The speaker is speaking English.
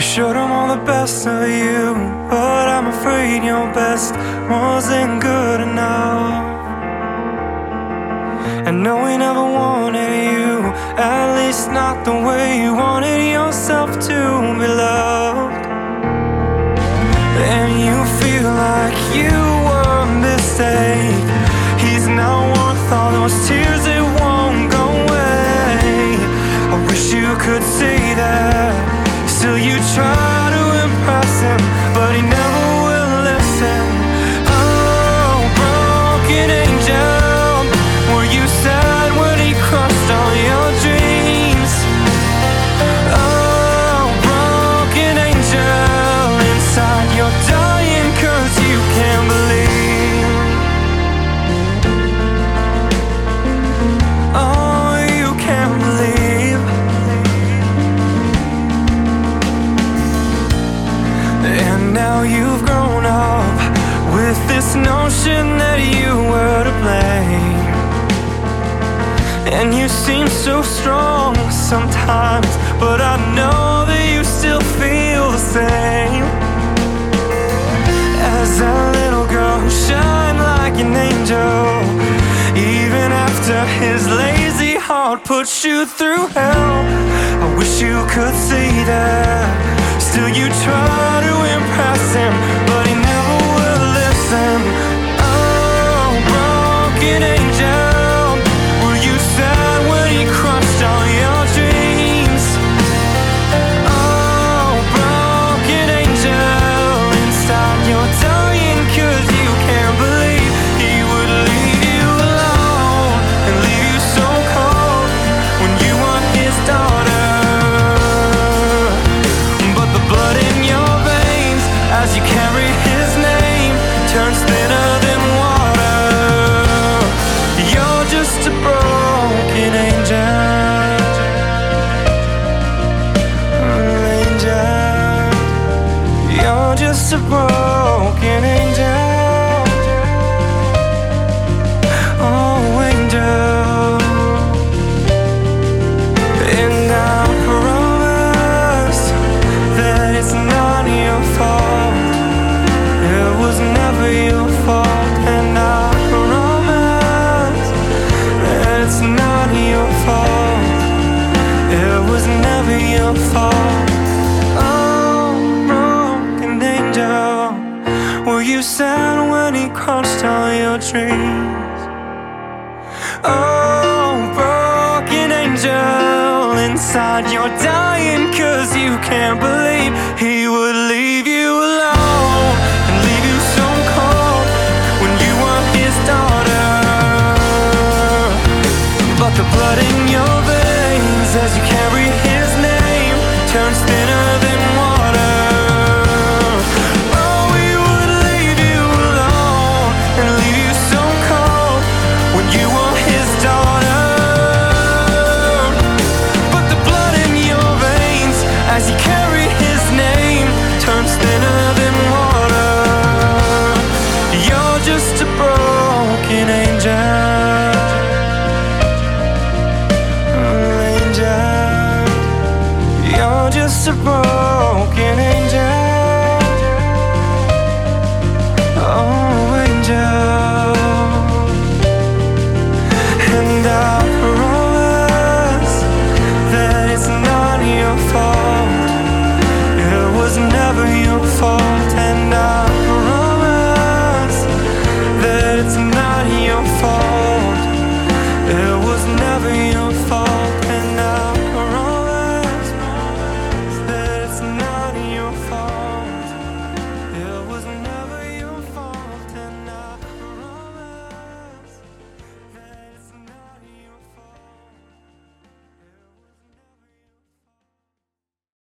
the best of you, but I'm afraid your best wasn't good enough. And no, we never wanted you, at least not the way you wanted yourself to be loved. And you feel like you were a mistake. He's now worth all those tears, it won't go away. I wish you could see that. Still, you try notion that you were to blame. And you seem so strong sometimes, but I know that you still feel the same. As that little girl who shine like an angel, even after his lazy heart puts you through hell. I wish you could see that. Still, you try a broken angel. Oh, angel. And I promise that it's not your fault. It was never your fault. And I promise that it's not your fault. It was never your fault. You sad when he crushed all your dreams? Oh, broken angel, inside you're dying cause you can't believe he would. as you carry his name turns thinner than water. You're just a broken angel. Angel. You're just a broken never